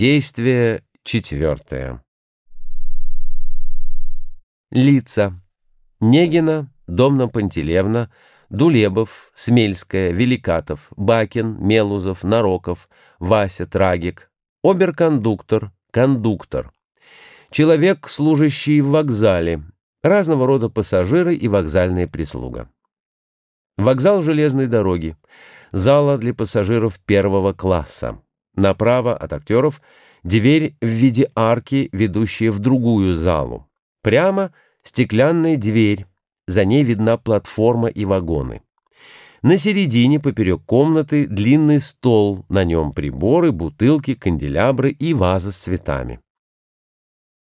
Действие четвертое. Лица. Негина, Домна Пантелевна, Дулебов, Смельская, Великатов, Бакин, Мелузов, Нароков, Вася, Трагик, оберкондуктор, кондуктор. Человек, служащий в вокзале, разного рода пассажиры и вокзальная прислуга. Вокзал железной дороги, зала для пассажиров первого класса. Направо от актеров дверь в виде арки, ведущая в другую залу. Прямо стеклянная дверь, за ней видна платформа и вагоны. На середине, поперек комнаты, длинный стол, на нем приборы, бутылки, канделябры и ваза с цветами.